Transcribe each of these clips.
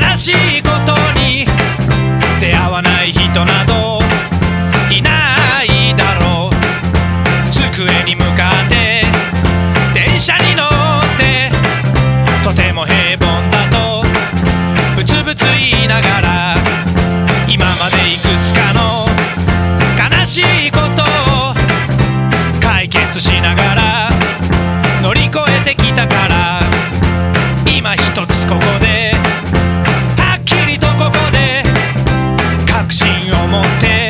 悲しいことに出会わない人などいないだろう。机に向かって電車に乗ってとても平凡だとブツブツ言いながら今までいくつかの悲しいことを解決しながら乗り越えてきたから今一つここで思って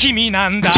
君なんだ。